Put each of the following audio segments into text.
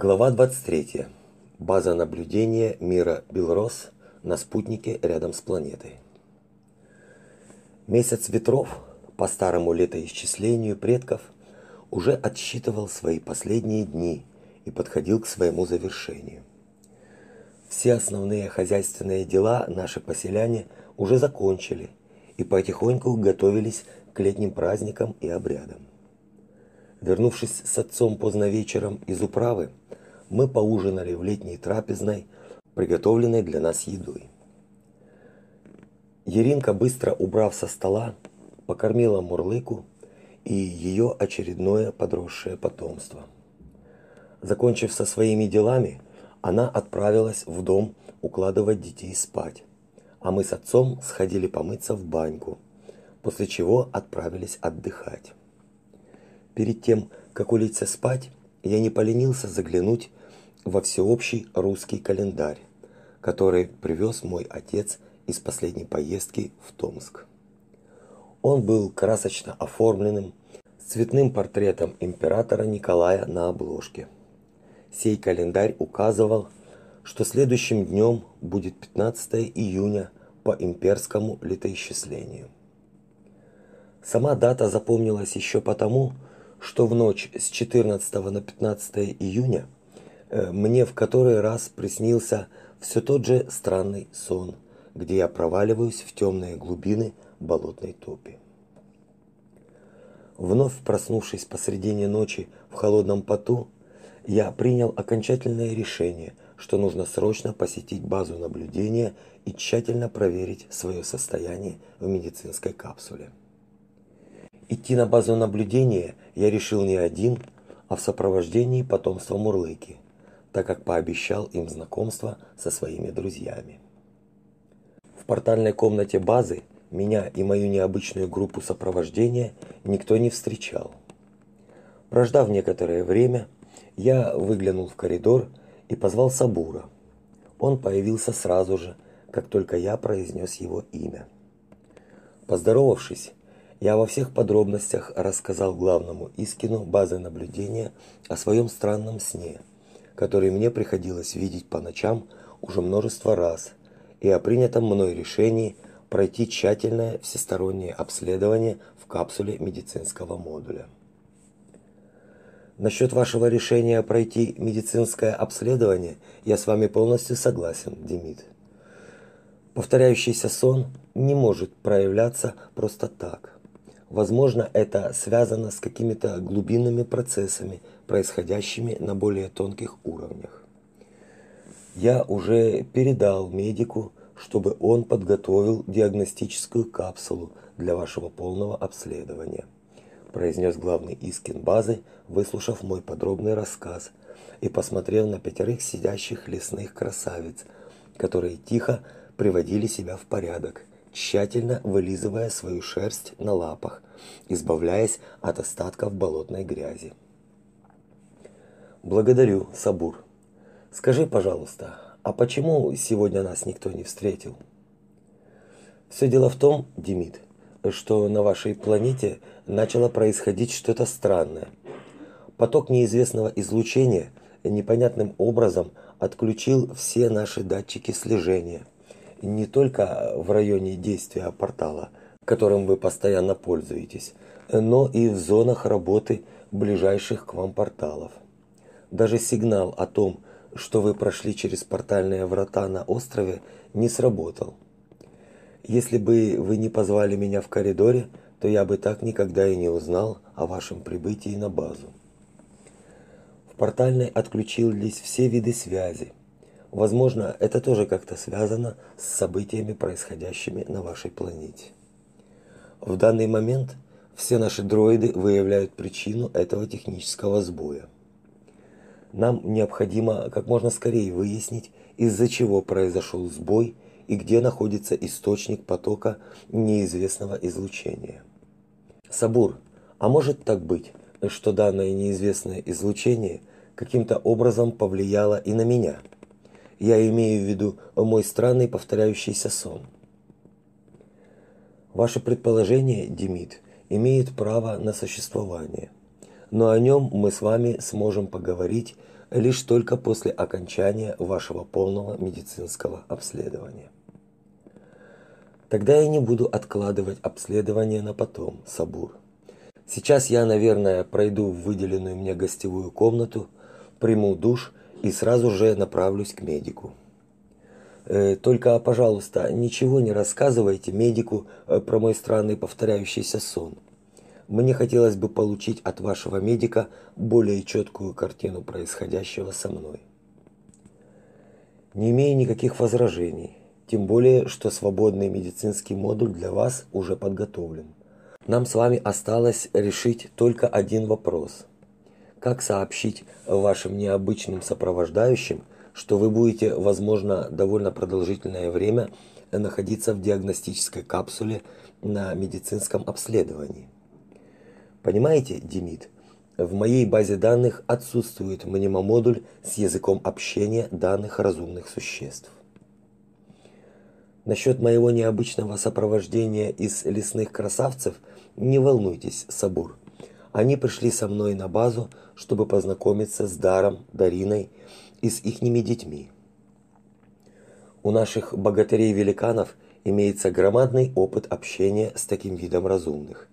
Глава 23. База наблюдения мира Белрос на спутнике рядом с планетой. Месяц ветров, по старому летоисчислению предков, уже отсчитывал свои последние дни и подходил к своему завершению. Все основные хозяйственные дела наши поселяне уже закончили и потихоньку готовились к летним праздникам и обрядам. Вернувшись с отцом поздно вечером из управы, мы поужинали в летней трапезной, приготовленной для нас едой. Еринка, быстро убрав со стола, покормила Мурлыку и ее очередное подросшее потомство. Закончив со своими делами, она отправилась в дом укладывать детей спать, а мы с отцом сходили помыться в баньку, после чего отправились отдыхать. Перед тем, как улечься спать, я не поленился заглянуть во всеобщий русский календарь, который привез мой отец из последней поездки в Томск. Он был красочно оформленным, с цветным портретом императора Николая на обложке. Сей календарь указывал, что следующим днем будет 15 июня по имперскому летоисчислению. Сама дата запомнилась еще потому, что в ночь с 14 на 15 июня мне в который раз приснился все тот же странный сон, где я проваливаюсь в темные глубины болотной топи. Вновь проснувшись посредине ночи в холодном поту, я принял окончательное решение, что нужно срочно посетить базу наблюдения и тщательно проверить свое состояние в медицинской капсуле. Идти на базу наблюдения я решил не один, а в сопровождении потомства Мурлыки, так как пообещал им знакомство со своими друзьями. В портальной комнате базы меня и мою необычную группу сопровождения никто не встречал. Прождав некоторое время, я выглянул в коридор и позвал Сабура. Он появился сразу же, как только я произнес его имя. Поздоровавшись, я во всех подробностях рассказал главному Искину базы наблюдения о своем странном сне, который мне приходилось видеть по ночам уже множество раз, и о принятом мной решении пройти тщательное всестороннее обследование в капсуле медицинского модуля. Насчет вашего решения пройти медицинское обследование я с вами полностью согласен, Демид. Повторяющийся сон не может проявляться просто так. Возможно, это связано с какими-то глубинными процессами, происходящими на более тонких уровнях. Я уже передал медику, чтобы он подготовил диагностическую капсулу для вашего полного обследования, произнес главный искин базы, выслушав мой подробный рассказ и посмотрев на пятерых сидящих лесных красавиц, которые тихо приводили себя в порядок тщательно вылизывая свою шерсть на лапах, избавляясь от остатков болотной грязи. Благодарю, Сабур. Скажи, пожалуйста, а почему сегодня нас никто не встретил? Все дело в том, Демид, что на вашей планете начало происходить что-то странное. Поток неизвестного излучения непонятным образом отключил все наши датчики слежения – не только в районе действия портала, которым вы постоянно пользуетесь, но и в зонах работы ближайших к вам порталов. Даже сигнал о том, что вы прошли через портальные врата на острове, не сработал. Если бы вы не позвали меня в коридоре, то я бы так никогда и не узнал о вашем прибытии на базу. В портальной отключились все виды связи, Возможно, это тоже как-то связано с событиями, происходящими на вашей планете. В данный момент все наши дроиды выявляют причину этого технического сбоя. Нам необходимо как можно скорее выяснить, из-за чего произошел сбой и где находится источник потока неизвестного излучения. Сабур, а может так быть, что данное неизвестное излучение каким-то образом повлияло и на меня – я имею в виду мой странный повторяющийся сон. Ваше предположение, Демид, имеет право на существование. Но о нем мы с вами сможем поговорить лишь только после окончания вашего полного медицинского обследования. Тогда я не буду откладывать обследование на потом, Сабур. Сейчас я, наверное, пройду в выделенную мне гостевую комнату, приму душ и сразу же направлюсь к медику. Э, только, пожалуйста, ничего не рассказывайте медику э, про мой странный повторяющийся сон. Мне хотелось бы получить от вашего медика более четкую картину происходящего со мной. Не имею никаких возражений, тем более, что свободный медицинский модуль для вас уже подготовлен. Нам с вами осталось решить только один вопрос. Как сообщить вашим необычным сопровождающим, что вы будете, возможно, довольно продолжительное время находиться в диагностической капсуле на медицинском обследовании? Понимаете, Демид, в моей базе данных отсутствует мнемомодуль с языком общения данных разумных существ. Насчет моего необычного сопровождения из лесных красавцев не волнуйтесь, Сабур. Они пришли со мной на базу, чтобы познакомиться с Даром, Дариной и с ихними детьми. У наших богатырей-великанов имеется громадный опыт общения с таким видом разумных.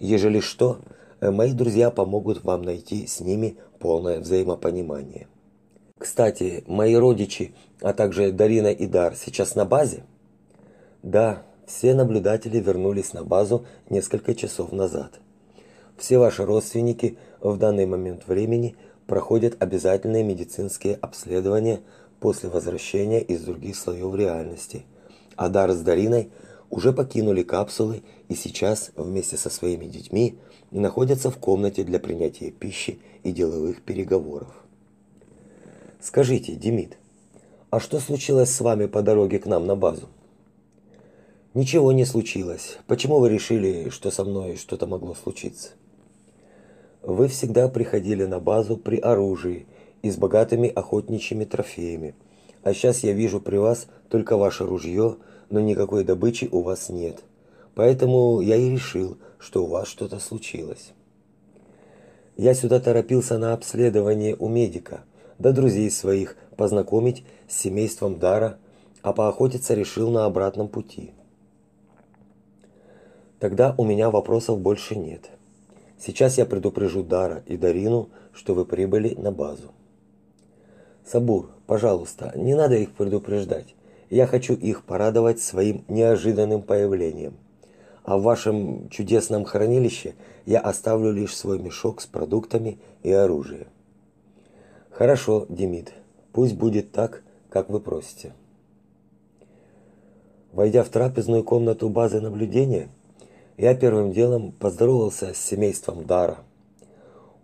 Ежели что, э, мои друзья помогут вам найти с ними полное взаимопонимание. Кстати, мои родичи, а также Дарина и Дар сейчас на базе? Да, все наблюдатели вернулись на базу несколько часов назад. Все ваши родственники в данный момент времени проходят обязательные медицинские обследования после возвращения из других слоев реальности. А Дар с Дариной – уже покинули капсулы и сейчас вместе со своими детьми находятся в комнате для принятия пищи и деловых переговоров. Скажите, Демид, а что случилось с вами по дороге к нам на базу? Ничего не случилось. Почему вы решили, что со мной что-то могло случиться? Вы всегда приходили на базу при оружии и с богатыми охотничьими трофеями. А сейчас я вижу при вас только ваше ружье – но никакой добычи у вас нет. Поэтому я и решил, что у вас что-то случилось. Я сюда торопился на обследование у медика, да друзей своих познакомить с семейством Дара, а поохотиться решил на обратном пути. Тогда у меня вопросов больше нет. Сейчас я предупрежу Дара и Дарину, что вы прибыли на базу. Сабур, пожалуйста, не надо их предупреждать. Я хочу их порадовать своим неожиданным появлением. А в вашем чудесном хранилище я оставлю лишь свой мешок с продуктами и оружием. Хорошо, Демид. Пусть будет так, как вы просите. Войдя в трапезную комнату базы наблюдения, я первым делом поздоровался с семейством Дара.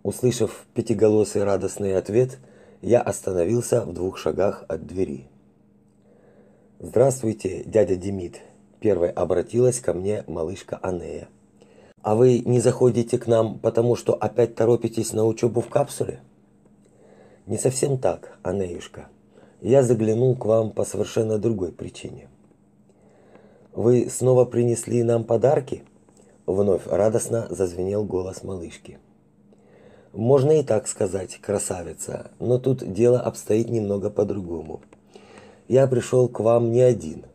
Услышав пятиголосый радостный ответ, я остановился в двух шагах от двери. Здравствуйте, дядя Демид. Первой обратилась ко мне малышка Анея. А вы не заходите к нам, потому что опять торопитесь на учебу в капсуле? Не совсем так, Анеюшка. Я заглянул к вам по совершенно другой причине. Вы снова принесли нам подарки? Вновь радостно зазвенел голос малышки. Можно и так сказать, красавица, но тут дело обстоит немного по-другому я пришел к вам не один.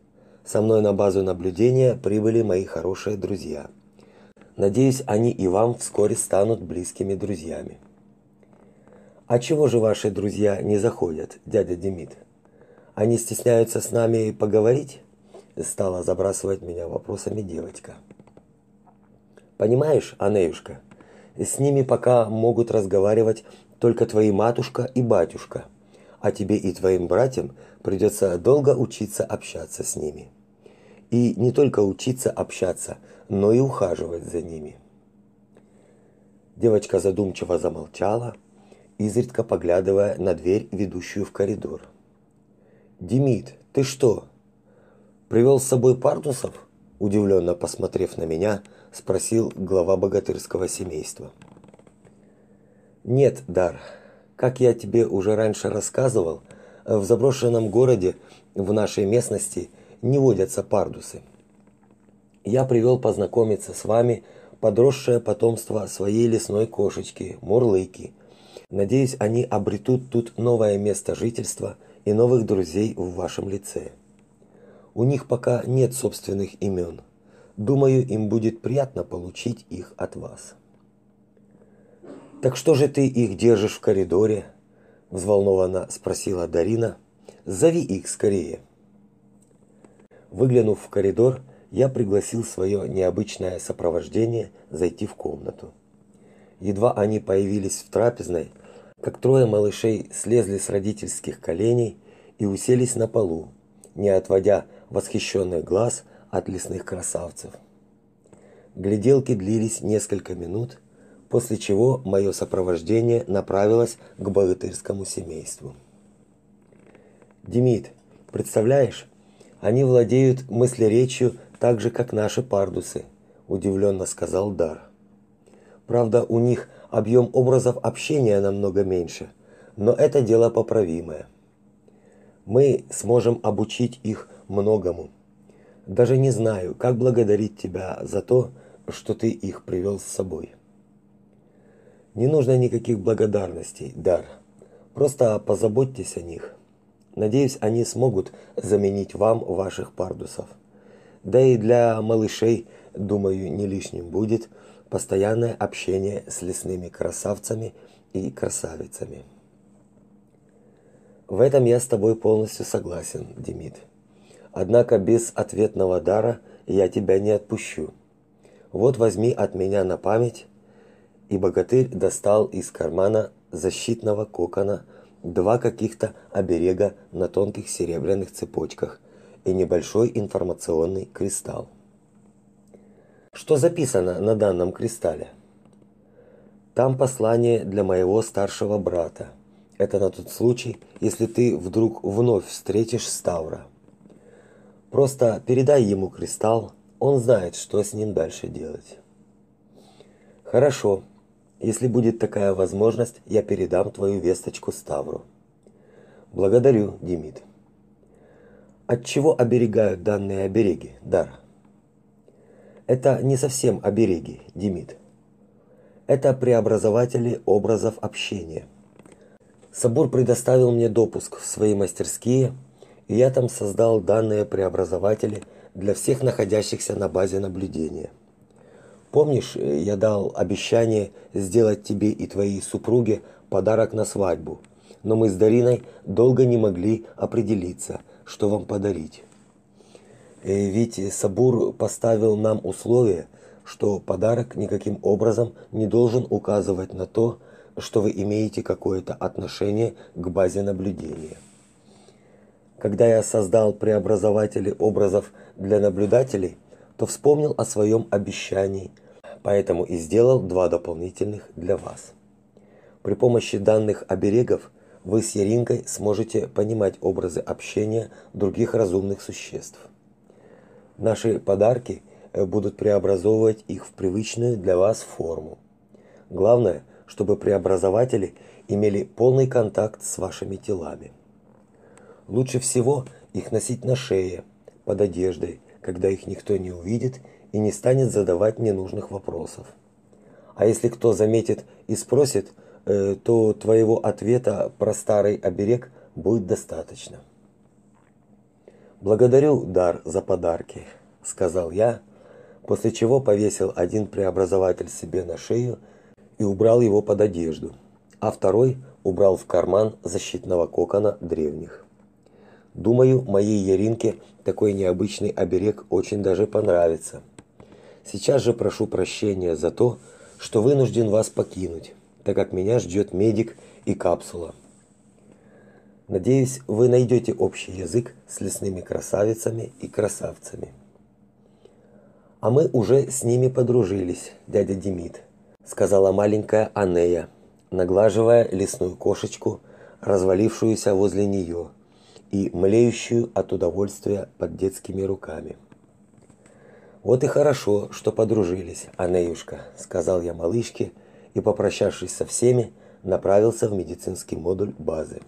Со мной на базу наблюдения прибыли мои хорошие друзья. Надеюсь, они и вам вскоре станут близкими друзьями. А чего же ваши друзья не заходят, дядя Демид? Они стесняются с нами поговорить? Стала забрасывать меня вопросами девочка. Понимаешь, Анеюшка, с ними пока могут разговаривать только твои матушка и батюшка а тебе и твоим братьям придется долго учиться общаться с ними. И не только учиться общаться, но и ухаживать за ними. Девочка задумчиво замолчала, изредка поглядывая на дверь, ведущую в коридор. Демид, ты что? Привел с собой пардусов? удивленно посмотрев на меня, спросил глава богатырского семейства. Нет, Дар, как я тебе уже раньше рассказывал, в заброшенном городе в нашей местности не водятся пардусы. Я привел познакомиться с вами подросшее потомство своей лесной кошечки Мурлыки. Надеюсь, они обретут тут новое место жительства и новых друзей в вашем лице. У них пока нет собственных имен. Думаю, им будет приятно получить их от вас. Так что же ты их держишь в коридоре? взволнованно спросила Дарина. Зови их скорее. Выглянув в коридор, я пригласил свое необычное сопровождение зайти в комнату. Едва они появились в трапезной, как трое малышей слезли с родительских коленей и уселись на полу, не отводя восхищенных глаз от лесных красавцев. Гляделки длились несколько минут, после чего мое сопровождение направилось к богатырскому семейству. Демид, представляешь, они владеют мыслеречью так же, как наши пардусы, удивленно сказал Дар. Правда, у них объем образов общения намного меньше, но это дело поправимое. Мы сможем обучить их многому. Даже не знаю, как благодарить тебя за то, что ты их привел с собой. Не нужно никаких благодарностей, Дар. Просто позаботьтесь о них. Надеюсь, они смогут заменить вам ваших пардусов. Да и для малышей, думаю, не лишним будет постоянное общение с лесными красавцами и красавицами. В этом я с тобой полностью согласен, Демид. Однако без ответного дара я тебя не отпущу. Вот возьми от меня на память. И богатырь достал из кармана защитного кокона два каких-то оберега на тонких серебряных цепочках и небольшой информационный кристалл. Что записано на данном кристалле? Там послание для моего старшего брата. Это на тот случай, если ты вдруг вновь встретишь Ставра. Просто передай ему кристалл, он знает, что с ним дальше делать. Хорошо. Если будет такая возможность, я передам твою весточку Ставру. Благодарю, Демид. От чего оберегают данные обереги, Дар? Это не совсем обереги, Демид. Это преобразователи образов общения. Сабур предоставил мне допуск в свои мастерские, я там создал данные преобразователи для всех находящихся на базе наблюдения. Помнишь, я дал обещание сделать тебе и твоей супруге подарок на свадьбу, но мы с Дариной долго не могли определиться, что вам подарить. Э, ведь Сабур поставил нам условие, что подарок никаким образом не должен указывать на то, что вы имеете какое-то отношение к базе наблюдения. Когда я создал преобразователи образов для наблюдателей, то вспомнил о своем обещании, поэтому и сделал два дополнительных для вас. При помощи данных оберегов вы с Яринкой сможете понимать образы общения других разумных существ. Наши подарки э, будут преобразовывать их в привычную для вас форму. Главное, чтобы преобразователи имели полный контакт с вашими телами. Лучше всего их носить на шее, под одеждой, когда их никто не увидит и не станет задавать ненужных вопросов. А если кто заметит и спросит, э, то твоего ответа про старый оберег будет достаточно. Благодарю, Дар, за подарки, сказал я, после чего повесил один преобразователь себе на шею и убрал его под одежду, а второй убрал в карман защитного кокона древних. Думаю, моей Яринке такой необычный оберег очень даже понравится. Сейчас же прошу прощения за то, что вынужден вас покинуть, так как меня ждет медик и капсула. Надеюсь, вы найдете общий язык с лесными красавицами и красавцами. А мы уже с ними подружились, дядя Демид, сказала маленькая Анея, наглаживая лесную кошечку, развалившуюся возле нее и млеющую от удовольствия под детскими руками. Вот и хорошо, что подружились, Анеюшка, сказал я малышке и, попрощавшись со всеми, направился в медицинский модуль базы.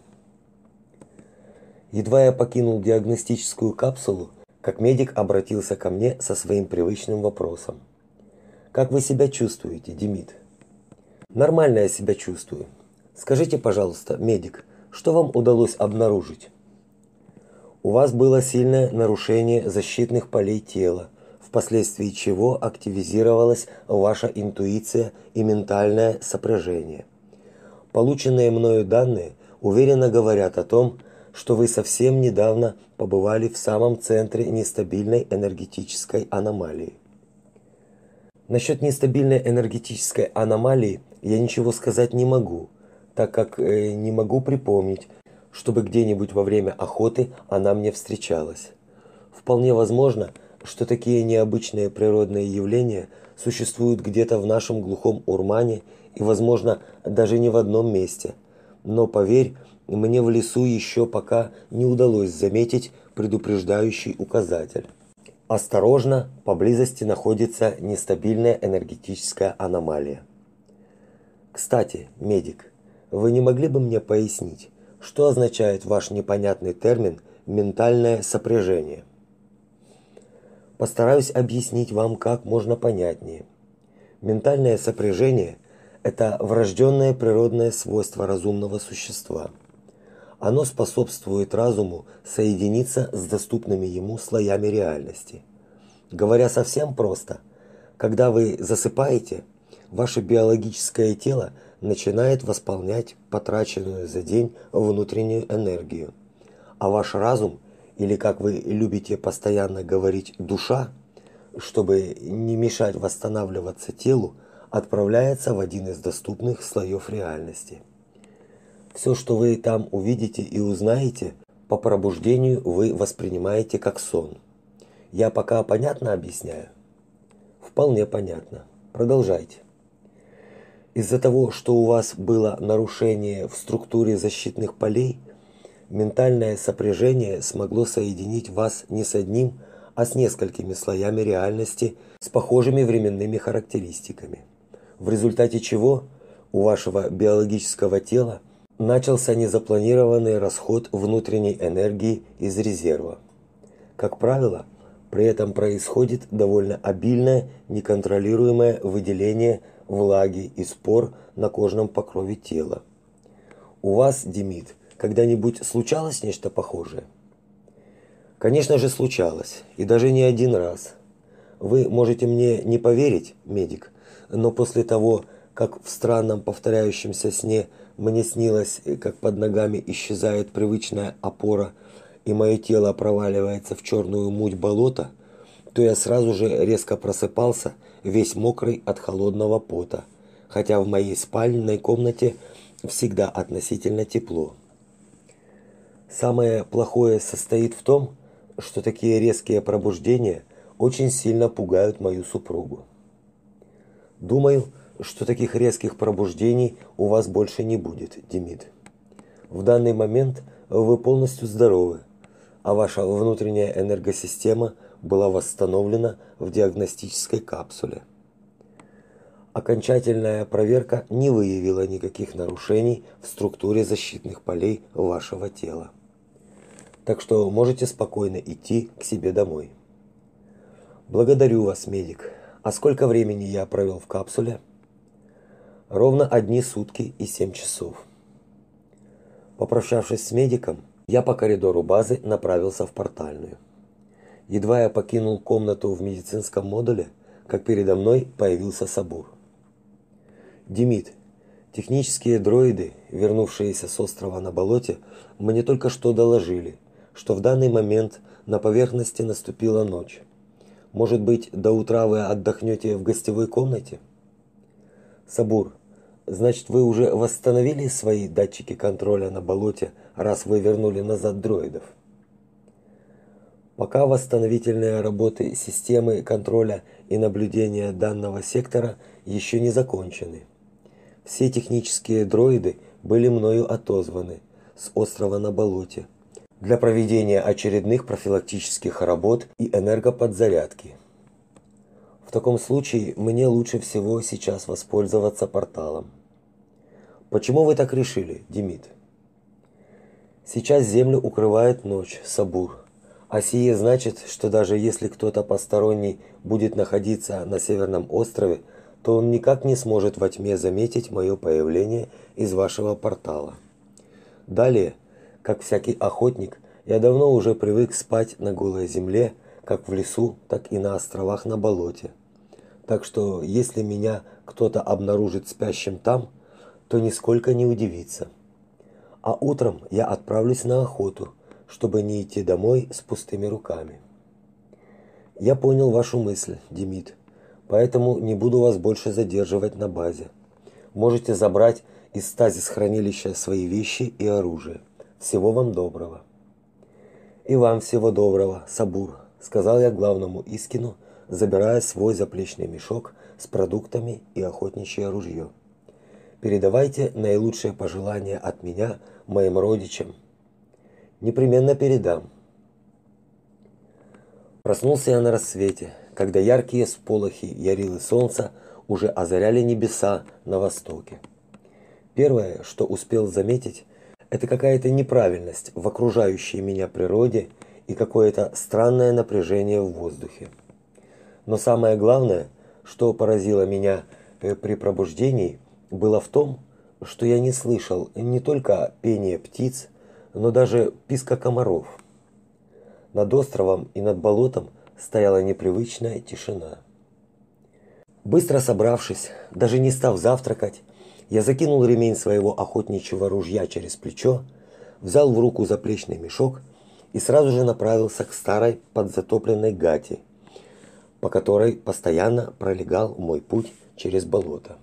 Едва я покинул диагностическую капсулу, как медик обратился ко мне со своим привычным вопросом. Как вы себя чувствуете, Демид? Нормально я себя чувствую. Скажите, пожалуйста, медик, что вам удалось обнаружить? У вас было сильное нарушение защитных полей тела, впоследствии чего активизировалась ваша интуиция и ментальное сопряжение. Полученные мною данные уверенно говорят о том, что вы совсем недавно побывали в самом центре нестабильной энергетической аномалии. Насчет нестабильной энергетической аномалии я ничего сказать не могу, так как э, не могу припомнить, чтобы где-нибудь во время охоты она мне встречалась. Вполне возможно, что такие необычные природные явления существуют где-то в нашем глухом урмане и, возможно, даже не в одном месте. Но поверь, мне в лесу еще пока не удалось заметить предупреждающий указатель. Осторожно, поблизости находится нестабильная энергетическая аномалия. Кстати, медик, вы не могли бы мне пояснить, что означает ваш непонятный термин ментальное сопряжение? Постараюсь объяснить вам как можно понятнее. Ментальное сопряжение это врожденное природное свойство разумного существа. Оно способствует разуму соединиться с доступными ему слоями реальности. Говоря совсем просто, когда вы засыпаете, ваше биологическое тело начинает восполнять потраченную за день внутреннюю энергию, а ваш разум или, как вы любите постоянно говорить, душа, чтобы не мешать восстанавливаться телу, отправляется в один из доступных слоев реальности. Все, что вы там увидите и узнаете, по пробуждению вы воспринимаете как сон. Я пока понятно объясняю? Вполне понятно. Продолжайте. Из-за того, что у вас было нарушение в структуре защитных полей, Ментальное сопряжение смогло соединить вас не с одним, а с несколькими слоями реальности с похожими временными характеристиками. В результате чего у вашего биологического тела начался незапланированный расход внутренней энергии из резерва. Как правило, при этом происходит довольно обильное, неконтролируемое выделение влаги и спор на кожном покрове тела. У вас, Демид, когда-нибудь случалось нечто похожее? Конечно же, случалось, и даже не один раз. Вы можете мне не поверить, медик, но после того, как в странном повторяющемся сне мне снилось, как под ногами исчезает привычная опора, и мое тело проваливается в черную муть болота, то я сразу же резко просыпался, весь мокрый от холодного пота, хотя в моей спальной комнате всегда относительно тепло. Самое плохое состоит в том, что такие резкие пробуждения очень сильно пугают мою супругу. Думаю, что таких резких пробуждений у вас больше не будет, Демид. В данный момент вы полностью здоровы, а ваша внутренняя энергосистема была восстановлена в диагностической капсуле. Окончательная проверка не выявила никаких нарушений в структуре защитных полей вашего тела так что можете спокойно идти к себе домой. Благодарю вас, медик. А сколько времени я провел в капсуле? Ровно одни сутки и семь часов. Попрощавшись с медиком, я по коридору базы направился в портальную. Едва я покинул комнату в медицинском модуле, как передо мной появился Сабур. Демид, технические дроиды, вернувшиеся с острова на болоте, мне только что доложили, что в данный момент на поверхности наступила ночь. Может быть, до утра вы отдохнете в гостевой комнате? Сабур, значит, вы уже восстановили свои датчики контроля на болоте, раз вы вернули назад дроидов? Пока восстановительные работы системы контроля и наблюдения данного сектора еще не закончены. Все технические дроиды были мною отозваны с острова на болоте для проведения очередных профилактических работ и энергоподзарядки. В таком случае мне лучше всего сейчас воспользоваться порталом. Почему вы так решили, Демид? Сейчас землю укрывает ночь, Сабур. А сие значит, что даже если кто-то посторонний будет находиться на северном острове, то он никак не сможет во тьме заметить мое появление из вашего портала. Далее, как всякий охотник, я давно уже привык спать на голой земле, как в лесу, так и на островах на болоте. Так что, если меня кто-то обнаружит спящим там, то нисколько не удивится. А утром я отправлюсь на охоту, чтобы не идти домой с пустыми руками. Я понял вашу мысль, Демид. Поэтому не буду вас больше задерживать на базе. Можете забрать из стазис хранилища свои вещи и оружие. Всего вам доброго. И вам всего доброго, Сабур, сказал я главному Искину, забирая свой заплечный мешок с продуктами и охотничье ружье. Передавайте наилучшие пожелания от меня моим родичам. Непременно передам. Проснулся я на рассвете, когда яркие сполохи ярилы солнца уже озаряли небеса на востоке. Первое, что успел заметить, это какая-то неправильность в окружающей меня природе и какое-то странное напряжение в воздухе. Но самое главное, что поразило меня э, при пробуждении, было в том, что я не слышал не только пения птиц, но даже писка комаров. Над островом и над болотом стояла непривычная тишина. Быстро собравшись, даже не став завтракать, я закинул ремень своего охотничьего ружья через плечо, взял в руку заплечный мешок и сразу же направился к старой подзатопленной гати, по которой постоянно пролегал мой путь через болото.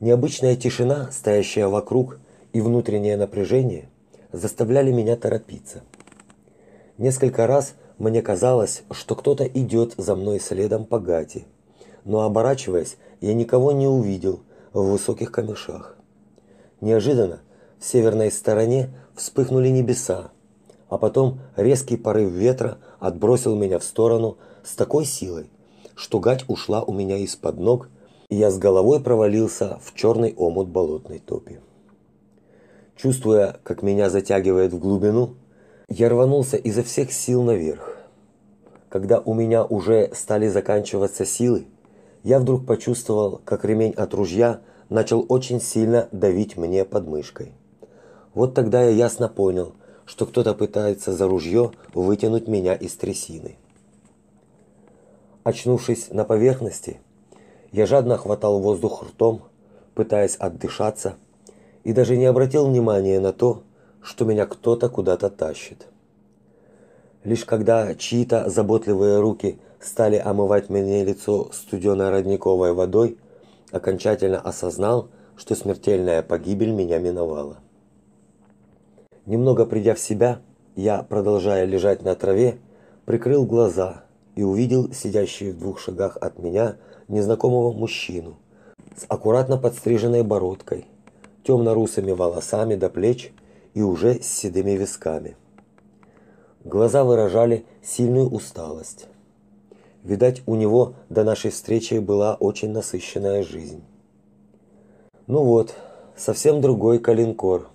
Необычная тишина, стоящая вокруг, и внутреннее напряжение заставляли меня торопиться. Несколько раз мне казалось, что кто-то идет за мной следом по гати, но оборачиваясь, я никого не увидел в высоких камышах. Неожиданно в северной стороне вспыхнули небеса, а потом резкий порыв ветра отбросил меня в сторону с такой силой, что гать ушла у меня из-под ног и я с головой провалился в черный омут болотной топи. Чувствуя, как меня затягивает в глубину, я рванулся изо всех сил наверх. Когда у меня уже стали заканчиваться силы, я вдруг почувствовал, как ремень от ружья начал очень сильно давить мне под мышкой. Вот тогда я ясно понял, что кто-то пытается за ружье вытянуть меня из трясины. Очнувшись на поверхности, я жадно хватал воздух ртом, пытаясь отдышаться, и даже не обратил внимания на то, что меня кто-то куда-то тащит. Лишь когда чьи-то заботливые руки стали омывать мне лицо студеной родниковой водой, окончательно осознал, что смертельная погибель меня миновала. Немного придя в себя, я, продолжая лежать на траве, прикрыл глаза и увидел сидящий в двух шагах от меня незнакомого мужчину с аккуратно подстриженной бородкой, темно-русыми волосами до плеч и уже с седыми висками. Глаза выражали сильную усталость. Видать, у него до нашей встречи была очень насыщенная жизнь. Ну вот, совсем другой калинкор.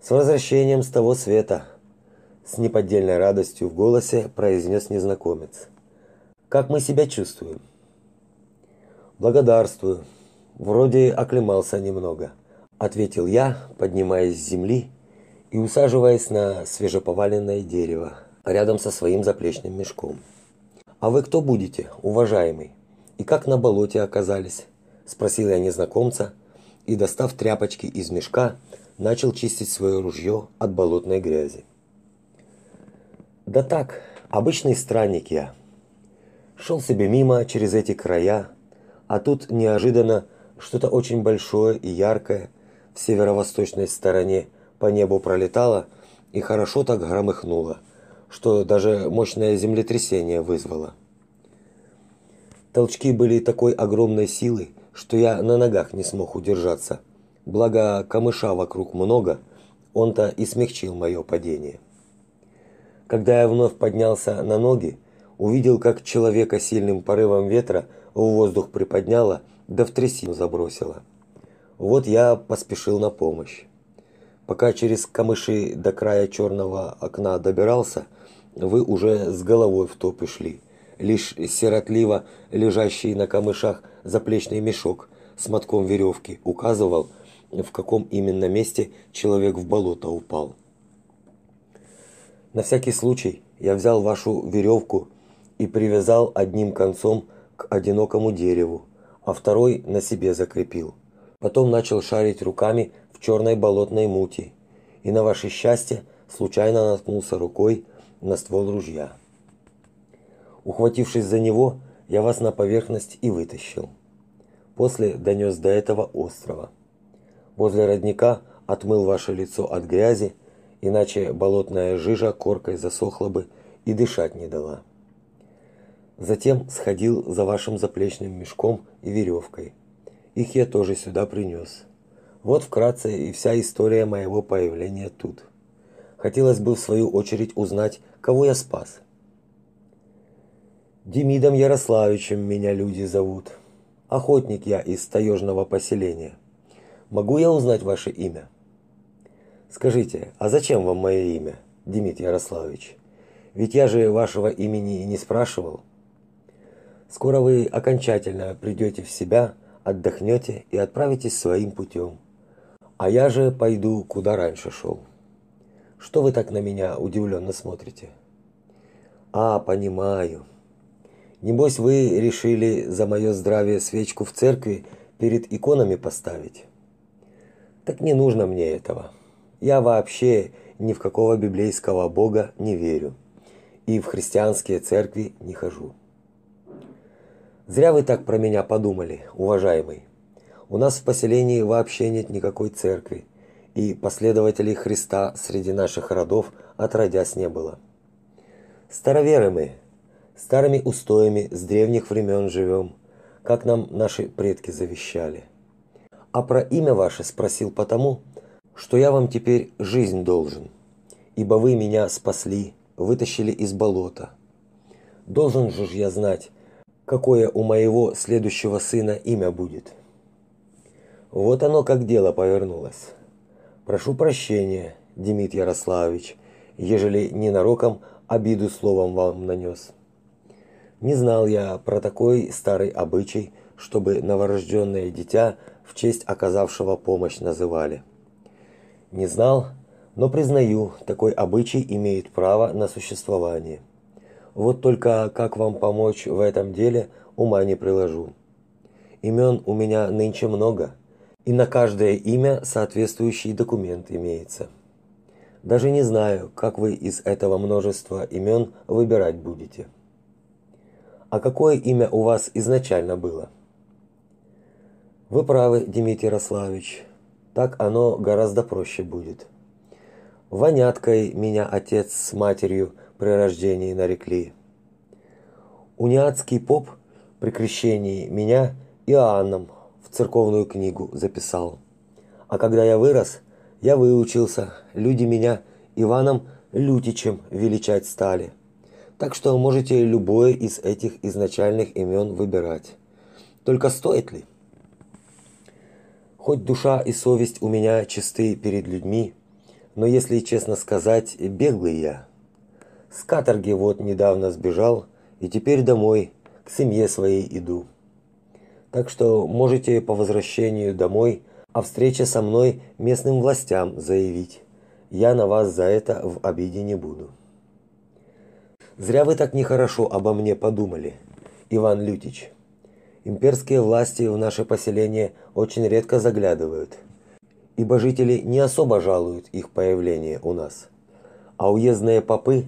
С возвращением с того света, с неподдельной радостью в голосе произнес незнакомец. Как мы себя чувствуем? Благодарствую. Вроде оклемался немного, ответил я, поднимаясь с земли и усаживаясь на свежеповаленное дерево рядом со своим заплечным мешком. А вы кто будете, уважаемый? И как на болоте оказались? спросил я незнакомца и, достав тряпочки из мешка, начал чистить свое ружье от болотной грязи. Да так, обычный странник я. Шел себе мимо через эти края, а тут неожиданно что-то очень большое и яркое северо-восточной стороне по небу пролетало и хорошо так громыхнуло, что даже мощное землетрясение вызвало. Толчки были такой огромной силы, что я на ногах не смог удержаться. Благо камыша вокруг много, он-то и смягчил мое падение. Когда я вновь поднялся на ноги, увидел, как человека сильным порывом ветра в воздух приподняло, да в трясину забросило. Вот я поспешил на помощь. Пока через камыши до края черного окна добирался, вы уже с головой в топы шли, лишь сиротливо лежащий на камышах заплечный мешок с мотком веревки указывал, в каком именно месте человек в болото упал. На всякий случай я взял вашу веревку и привязал одним концом к одинокому дереву, а второй на себе закрепил. Потом начал шарить руками в черной болотной мути и на ваше счастье случайно наткнулся рукой на ствол ружья. Ухватившись за него, я вас на поверхность и вытащил. После донес до этого острова. Возле родника отмыл ваше лицо от грязи, иначе болотная жижа коркой засохла бы и дышать не дала. Затем сходил за вашим заплечным мешком и веревкой. Их я тоже сюда принес. Вот вкратце и вся история моего появления тут. Хотелось бы в свою очередь узнать, кого я спас. Демидом Ярославичем меня люди зовут. Охотник я из таежного поселения. Могу я узнать ваше имя? Скажите, а зачем вам мое имя, Демид Ярославович? Ведь я же вашего имени и не спрашивал. Скоро вы окончательно придете в себя, отдохнете и отправитесь своим путем. А я же пойду, куда раньше шел. Что вы так на меня удивленно смотрите? А, понимаю. Небось вы решили за мое здравие свечку в церкви перед иконами поставить. Так не нужно мне этого. Я вообще ни в какого библейского бога не верю и в христианские церкви не хожу. Зря вы так про меня подумали, уважаемый. У нас в поселении вообще нет никакой церкви, и последователей Христа среди наших родов отродясь не было. Староверы мы, старыми устоями с древних времен живем, как нам наши предки завещали. А про имя ваше спросил потому, что я вам теперь жизнь должен, ибо вы меня спасли, вытащили из болота. Должен же я знать, какое у моего следующего сына имя будет. Вот оно как дело повернулось. Прошу прощения, Демид Ярославович, ежели ненароком обиду словом вам нанес. Не знал я про такой старый обычай, чтобы новорожденное дитя в честь оказавшего помощь называли. Не знал, но признаю, такой обычай имеет право на существование. Вот только как вам помочь в этом деле, ума не приложу. Имен у меня нынче много, и на каждое имя соответствующий документ имеется. Даже не знаю, как вы из этого множества имен выбирать будете. А какое имя у вас изначально было? Вы правы, Дмитрий Ярославович. Так оно гораздо проще будет. Воняткой меня отец с матерью при рождении нарекли. Униатский поп при крещении меня Иоанном в церковную книгу записал. А когда я вырос, я выучился, люди меня Иваном Лютичем величать стали. Так что можете любое из этих изначальных имен выбирать. Только стоит ли? Хоть душа и совесть у меня чисты перед людьми, но если честно сказать, беглый я. С каторги вот недавно сбежал и теперь домой, к семье своей иду. Так что можете по возвращению домой о встрече со мной местным властям заявить. Я на вас за это в обиде не буду. Зря вы так нехорошо обо мне подумали, Иван Лютич. Имперские власти в наше поселение очень редко заглядывают, ибо жители не особо жалуют их появление у нас. А уездные попы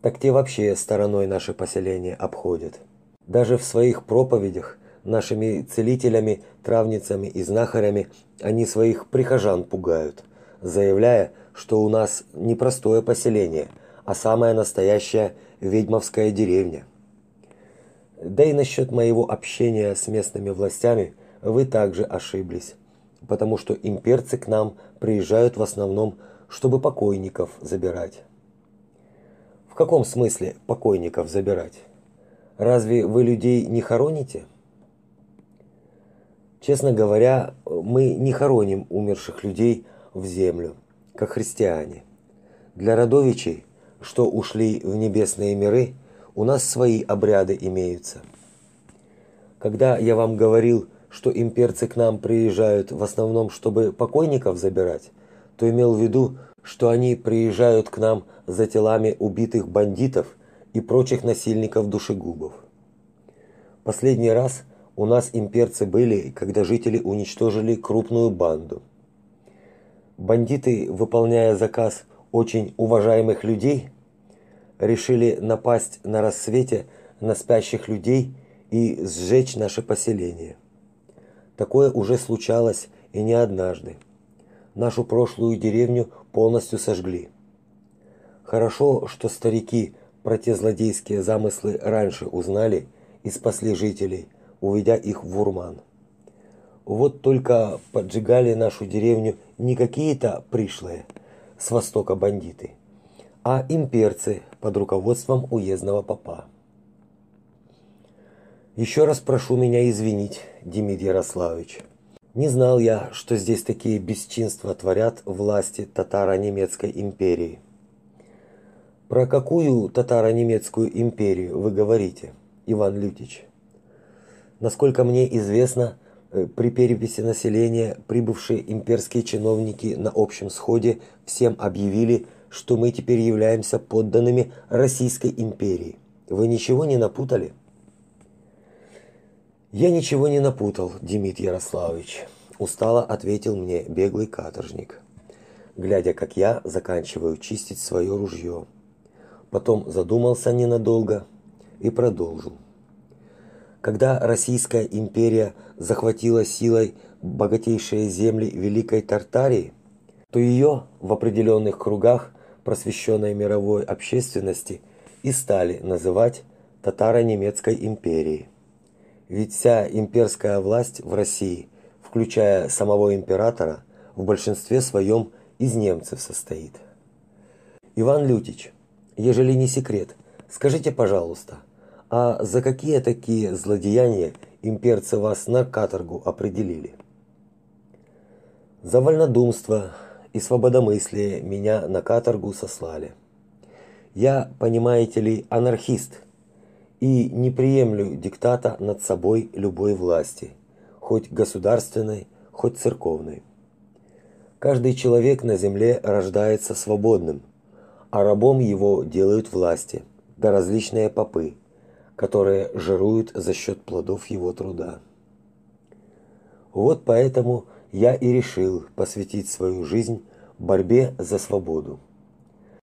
так те вообще стороной наше поселение обходят. Даже в своих проповедях нашими целителями, травницами и знахарями они своих прихожан пугают, заявляя, что у нас не простое поселение, а самая настоящая ведьмовская деревня. Да и насчет моего общения с местными властями вы также ошиблись, потому что имперцы к нам приезжают в основном, чтобы покойников забирать каком смысле покойников забирать? Разве вы людей не хороните? Честно говоря, мы не хороним умерших людей в землю, как христиане. Для родовичей, что ушли в небесные миры, у нас свои обряды имеются. Когда я вам говорил, что имперцы к нам приезжают в основном, чтобы покойников забирать, то имел в виду, что они приезжают к нам за телами убитых бандитов и прочих насильников душегубов. Последний раз у нас имперцы были, когда жители уничтожили крупную банду. Бандиты, выполняя заказ очень уважаемых людей, решили напасть на рассвете на спящих людей и сжечь наше поселение. Такое уже случалось и не однажды. Нашу прошлую деревню полностью сожгли. Хорошо, что старики про те злодейские замыслы раньше узнали и спасли жителей, уведя их в Урман. Вот только поджигали нашу деревню не какие-то пришлые с востока бандиты, а имперцы под руководством уездного попа. Еще раз прошу меня извинить, Демид Ярославович. Не знал я, что здесь такие бесчинства творят власти татаро-немецкой империи. Про какую татаро-немецкую империю вы говорите, Иван Лютич? Насколько мне известно, э, при переписи населения прибывшие имперские чиновники на общем сходе всем объявили, что мы теперь являемся подданными Российской империи. Вы ничего не напутали? Я ничего не напутал, Демид Ярославович, устало ответил мне беглый каторжник, глядя, как я заканчиваю чистить свое ружье потом задумался ненадолго и продолжил. Когда Российская империя захватила силой богатейшие земли Великой Тартарии, то ее в определенных кругах просвещенной мировой общественности и стали называть татаро-немецкой империей. Ведь вся имперская власть в России, включая самого императора, в большинстве своем из немцев состоит. Иван Лютич, ежели не секрет, скажите, пожалуйста, а за какие такие злодеяния имперцы вас на каторгу определили? За вольнодумство и свободомыслие меня на каторгу сослали. Я, понимаете ли, анархист и не приемлю диктата над собой любой власти, хоть государственной, хоть церковной. Каждый человек на земле рождается свободным, а рабом его делают власти, да различные попы, которые жируют за счет плодов его труда. Вот поэтому я и решил посвятить свою жизнь борьбе за свободу.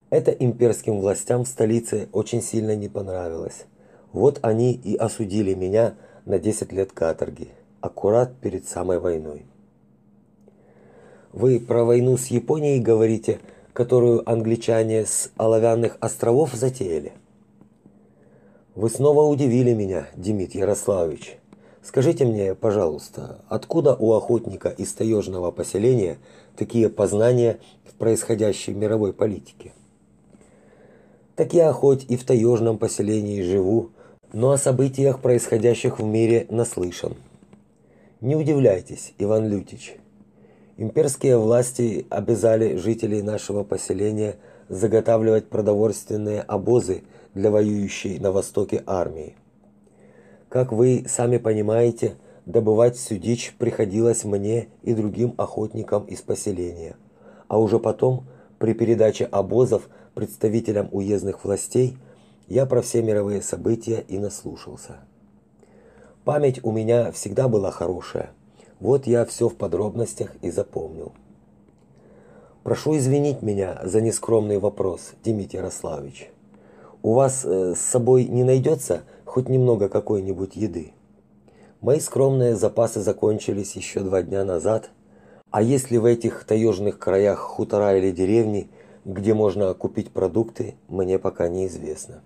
Это имперским властям в столице очень сильно не понравилось. Вот они и осудили меня на 10 лет каторги, аккурат перед самой войной. Вы про войну с Японией говорите – которую англичане с оловянных островов затеяли. Вы снова удивили меня, Демид Ярославович. Скажите мне, пожалуйста, откуда у охотника из таежного поселения такие познания в происходящей мировой политике? Так я хоть и в таежном поселении живу, но о событиях, происходящих в мире, наслышан. Не удивляйтесь, Иван Лютич, Имперские власти обязали жителей нашего поселения заготавливать продовольственные обозы для воюющей на востоке армии. Как вы сами понимаете, добывать всю дичь приходилось мне и другим охотникам из поселения. А уже потом, при передаче обозов представителям уездных властей, я про все мировые события и наслушался. Память у меня всегда была хорошая – вот я все в подробностях и запомнил. Прошу извинить меня за нескромный вопрос, Дмитрий Ярославович. У вас э, с собой не найдется хоть немного какой-нибудь еды? Мои скромные запасы закончились еще два дня назад, а если в этих таежных краях хутора или деревни, где можно купить продукты, мне пока неизвестно.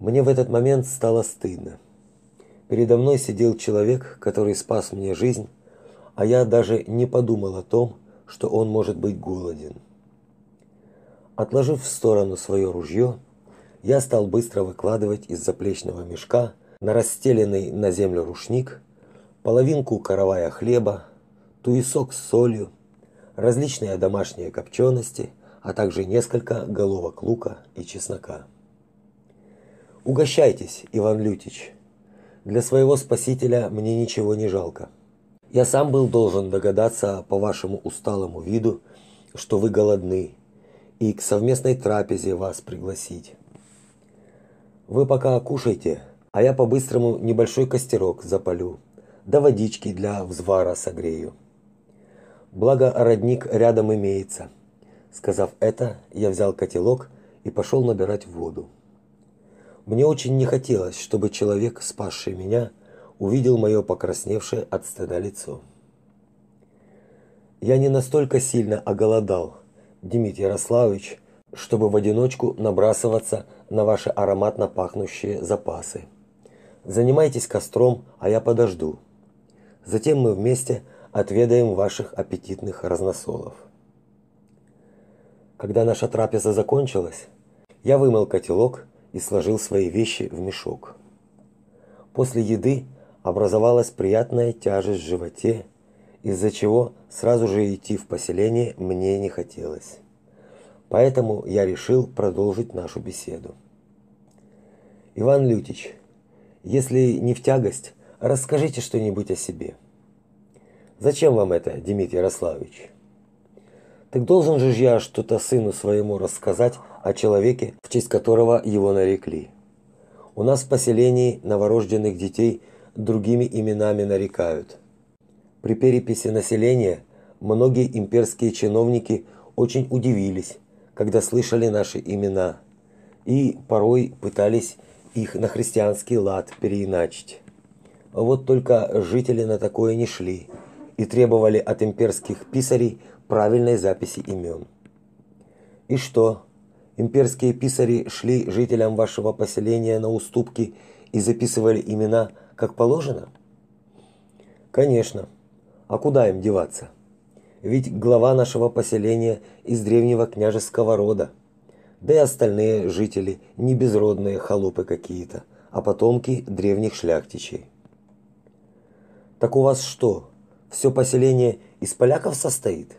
Мне в этот момент стало стыдно. Передо мной сидел человек, который спас мне жизнь, а я даже не подумал о том, что он может быть голоден. Отложив в сторону свое ружье, я стал быстро выкладывать из заплечного мешка на расстеленный на землю рушник половинку каравая хлеба, туесок с солью, различные домашние копчености, а также несколько головок лука и чеснока. Угощайтесь, Иван Лютич. Для своего спасителя мне ничего не жалко. Я сам был должен догадаться по вашему усталому виду, что вы голодны, и к совместной трапезе вас пригласить. Вы пока кушайте, а я по-быстрому небольшой костерок запалю, да водички для взвара согрею. Благо родник рядом имеется. Сказав это, я взял котелок и пошел набирать воду. Мне очень не хотелось, чтобы человек, спасший меня, увидел мое покрасневшее от стыда лицо. Я не настолько сильно оголодал, Дмитрий Ярославович, чтобы в одиночку набрасываться на ваши ароматно пахнущие запасы. Занимайтесь костром, а я подожду. Затем мы вместе отведаем ваших аппетитных разносолов. Когда наша трапеза закончилась, я вымыл котелок и сложил свои вещи в мешок. После еды образовалась приятная тяжесть в животе, из-за чего сразу же идти в поселение мне не хотелось. Поэтому я решил продолжить нашу беседу. Иван Лютич, если не в тягость, расскажите что-нибудь о себе. Зачем вам это, Дмитрий Ярославович? Так должен же я что-то сыну своему рассказать о человеке, в честь которого его нарекли. У нас в поселении новорожденных детей другими именами нарекают. При переписи населения многие имперские чиновники очень удивились, когда слышали наши имена, и порой пытались их на христианский лад переиначить. Вот только жители на такое не шли и требовали от имперских писарей правильной записи имен. И что? Имперские писари шли жителям вашего поселения на уступки и записывали имена как положено? Конечно. А куда им деваться? Ведь глава нашего поселения из древнего княжеского рода. Да и остальные жители не безродные холопы какие-то, а потомки древних шляхтичей. Так у вас что, все поселение из поляков состоит?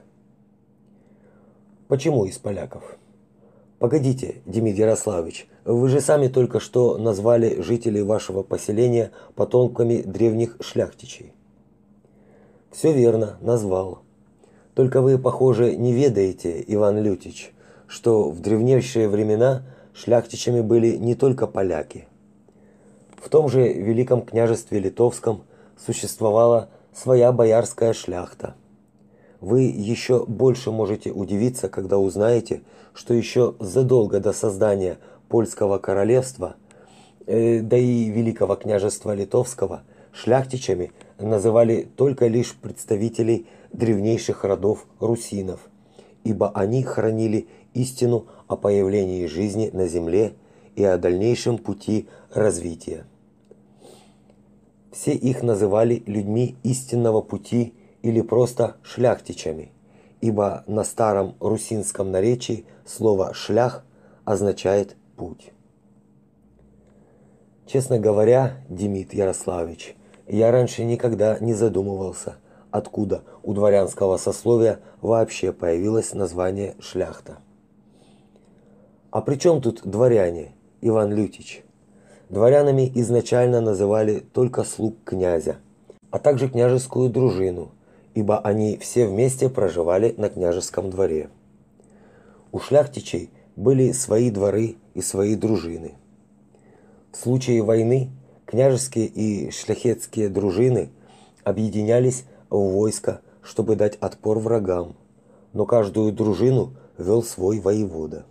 Почему из поляков? Погодите, Дмитрий Ярославович, вы же сами только что назвали жителей вашего поселения потомками древних шляхтичей. Все верно, назвал. Только вы, похоже, не ведаете, Иван Лютич, что в древнейшие времена шляхтичами были не только поляки. В том же Великом княжестве Литовском существовала своя боярская шляхта – вы еще больше можете удивиться, когда узнаете, что еще задолго до создания польского королевства, э, да и Великого княжества Литовского, шляхтичами называли только лишь представителей древнейших родов русинов, ибо они хранили истину о появлении жизни на земле и о дальнейшем пути развития. Все их называли людьми истинного пути или просто шляхтичами, ибо на старом русинском наречии слово «шлях» означает «путь». Честно говоря, Демид Ярославович, я раньше никогда не задумывался, откуда у дворянского сословия вообще появилось название шляхта. А при чем тут дворяне, Иван Лютич? Дворянами изначально называли только слуг князя, а также княжескую дружину – ибо они все вместе проживали на княжеском дворе. У шляхтичей были свои дворы и свои дружины. В случае войны княжеские и шляхетские дружины объединялись в войско, чтобы дать отпор врагам, но каждую дружину вел свой воевода.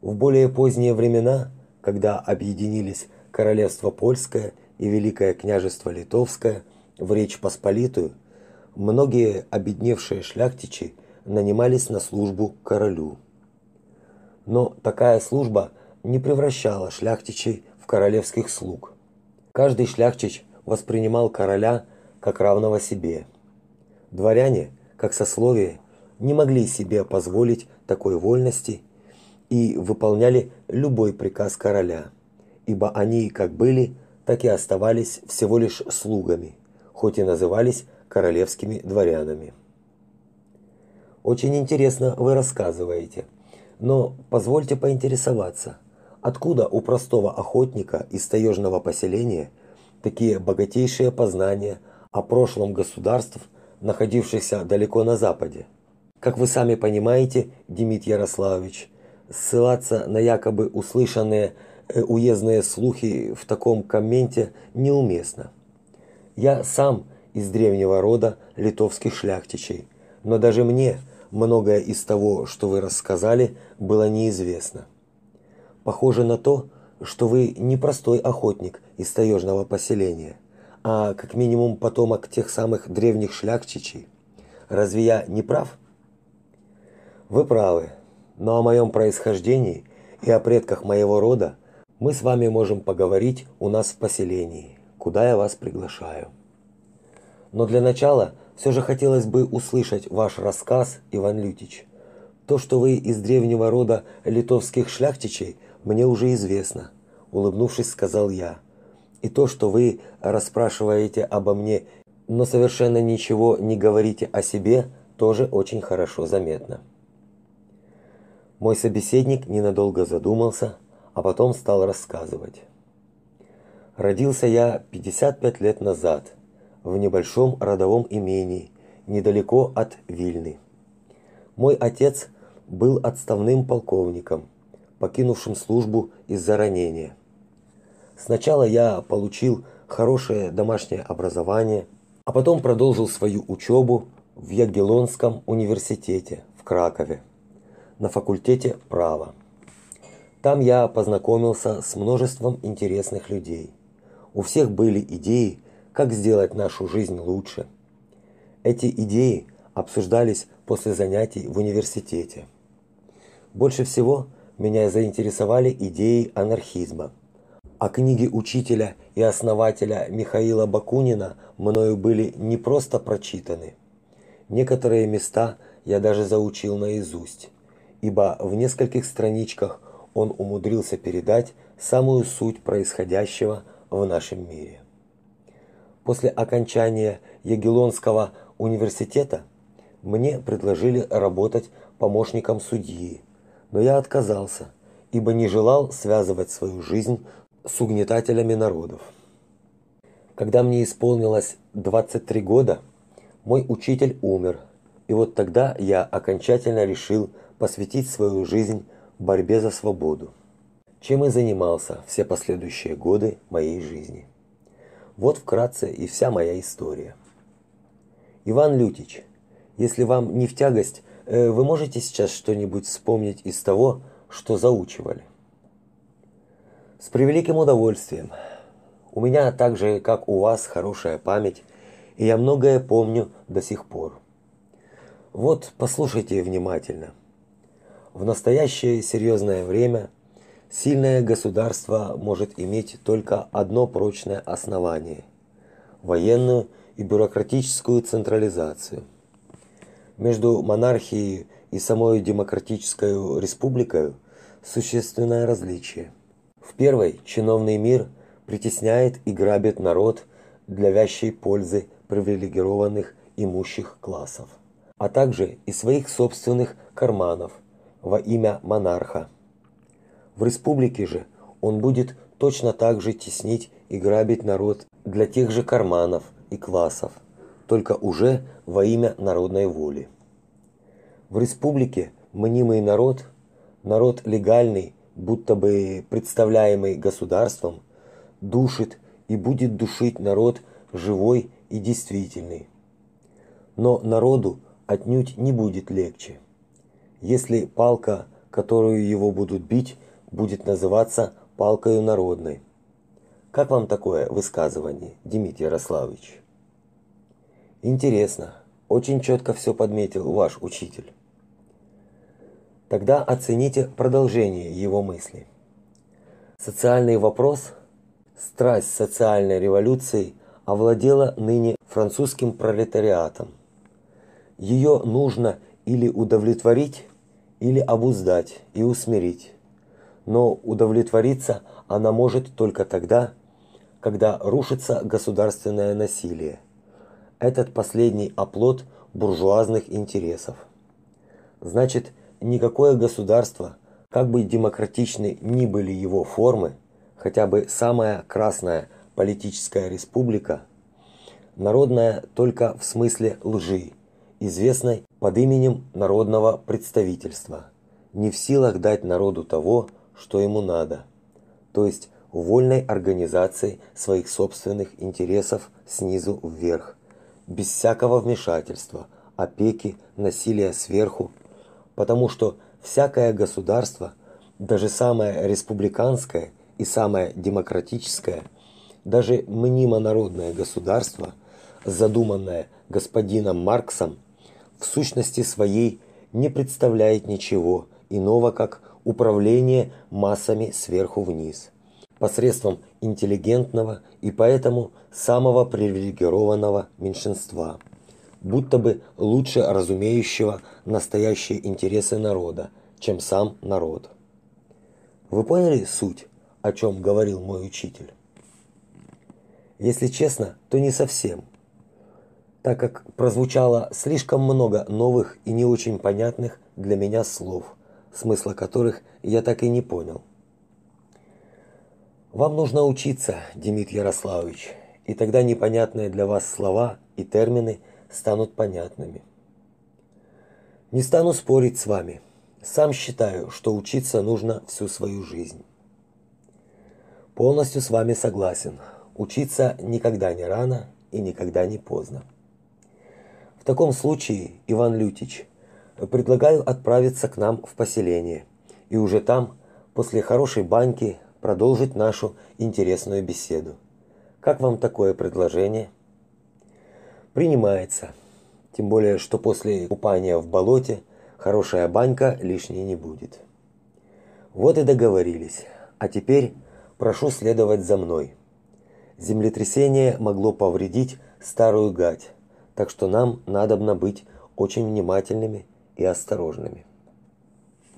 В более поздние времена, когда объединились королевство польское и великое княжество литовское – в Речь Посполитую, многие обедневшие шляхтичи нанимались на службу королю. Но такая служба не превращала шляхтичей в королевских слуг. Каждый шляхтич воспринимал короля как равного себе. Дворяне, как сословие, не могли себе позволить такой вольности и выполняли любой приказ короля, ибо они как были, так и оставались всего лишь слугами – хоть и назывались королевскими дворянами. Очень интересно вы рассказываете, но позвольте поинтересоваться, Откуда у простого охотника из таежного поселения такие богатейшие познания о прошлом государств, находившихся далеко на западе? Как вы сами понимаете, Демид Ярославович, ссылаться на якобы услышанные э, уездные слухи в таком комменте неуместно. Я сам из древнего рода литовских шляхтичей, но даже мне многое из того, что вы рассказали, было неизвестно. Похоже на то, что вы не простой охотник из таежного поселения, а как минимум потомок тех самых древних шляхтичей. Разве я не прав? Вы правы. Но о моем происхождении и о предках моего рода мы с вами можем поговорить у нас в поселении, куда я вас приглашаю. Но для начала все же хотелось бы услышать ваш рассказ, Иван Лютич. То, что вы из древнего рода литовских шляхтичей, мне уже известно, улыбнувшись, сказал я. И то, что вы расспрашиваете обо мне, но совершенно ничего не говорите о себе, тоже очень хорошо заметно. Мой собеседник ненадолго задумался, а потом стал рассказывать. Родился я 55 лет назад в небольшом родовом имении недалеко от Вильны. Мой отец был отставным полковником, покинувшим службу из-за ранения. Сначала я получил хорошее домашнее образование, а потом продолжил свою учебу в Ягеллонском университете в Кракове на факультете права. Там я познакомился с множеством интересных людей. У всех были идеи, как сделать нашу жизнь лучше. Эти идеи обсуждались после занятий в университете. Больше всего меня заинтересовали идеи анархизма. А книги учителя и основателя Михаила Бакунина мною были не просто прочитаны. Некоторые места я даже заучил наизусть, ибо в нескольких страничках он умудрился передать самую суть происходящего в нашем мире. После окончания Ягеллонского университета мне предложили работать помощником судьи но я отказался, ибо не желал связывать свою жизнь с угнетателями народов. Когда мне исполнилось 23 года, мой учитель умер, и вот тогда я окончательно решил посвятить свою жизнь борьбе за свободу, чем и занимался все последующие годы моей жизни. Вот вкратце и вся моя история. Иван Лютич, если вам не в тягость Э, вы можете сейчас что-нибудь вспомнить из того, что заучивали? С превеликим удовольствием. У меня так же, как у вас, хорошая память, и я многое помню до сих пор. Вот, послушайте внимательно. В настоящее серьезное время сильное государство может иметь только одно прочное основание военную и бюрократическую централизацию – между монархией и самой демократической республикой существенное различие. В первой чиновный мир притесняет и грабит народ для вящей пользы привилегированных имущих классов, а также и своих собственных карманов во имя монарха. В республике же он будет точно так же теснить и грабить народ для тех же карманов и классов, только уже во имя народной воли. В республике мнимый народ, народ легальный, будто бы представляемый государством, душит и будет душить народ живой и действительный. Но народу отнюдь не будет легче. Если палка, которую его будут бить, будет называться палкою народной. Как вам такое высказывание, Дмитрий Ярославович? Интересно. Очень четко все подметил ваш учитель. Тогда оцените продолжение его мысли. Социальный вопрос, страсть социальной революции овладела ныне французским пролетариатом. Ее нужно или удовлетворить, или обуздать и усмирить. Но удовлетвориться она может только тогда, когда рушится государственное насилие этот последний оплот буржуазных интересов. Значит, никакое государство, как бы демократичны ни были его формы, хотя бы самая красная политическая республика, народная только в смысле лжи, известной под именем народного представительства, не в силах дать народу того, что ему надо, то есть вольной организации своих собственных интересов снизу вверх, без всякого вмешательства, опеки, насилия сверху, потому что всякое государство, даже самое республиканское и самое демократическое, даже мнимо народное государство, задуманное господином Марксом, в сущности своей не представляет ничего иного, как управление массами сверху вниз, посредством интеллигентного и поэтому самого привилегированного меньшинства, будто бы лучше разумеющего настоящие интересы народа, чем сам народ. Вы поняли суть, о чем говорил мой учитель? Если честно, то не совсем. Так как прозвучало слишком много новых и не очень понятных для меня слов, смысла которых я так и не понял. Вам нужно учиться, Демид Ярославович, и тогда непонятные для вас слова и термины станут понятными. Не стану спорить с вами. Сам считаю, что учиться нужно всю свою жизнь. Полностью с вами согласен. Учиться никогда не рано и никогда не поздно. В таком случае, Иван Лютич, предлагаю отправиться к нам в поселение и уже там, после хорошей баньки, продолжить нашу интересную беседу. Как вам такое предложение? Принимается. Тем более, что после купания в болоте хорошая банька лишней не будет. Вот и договорились. А теперь прошу следовать за мной. Землетрясение могло повредить старую гать, так что нам надобно быть очень внимательными и осторожными.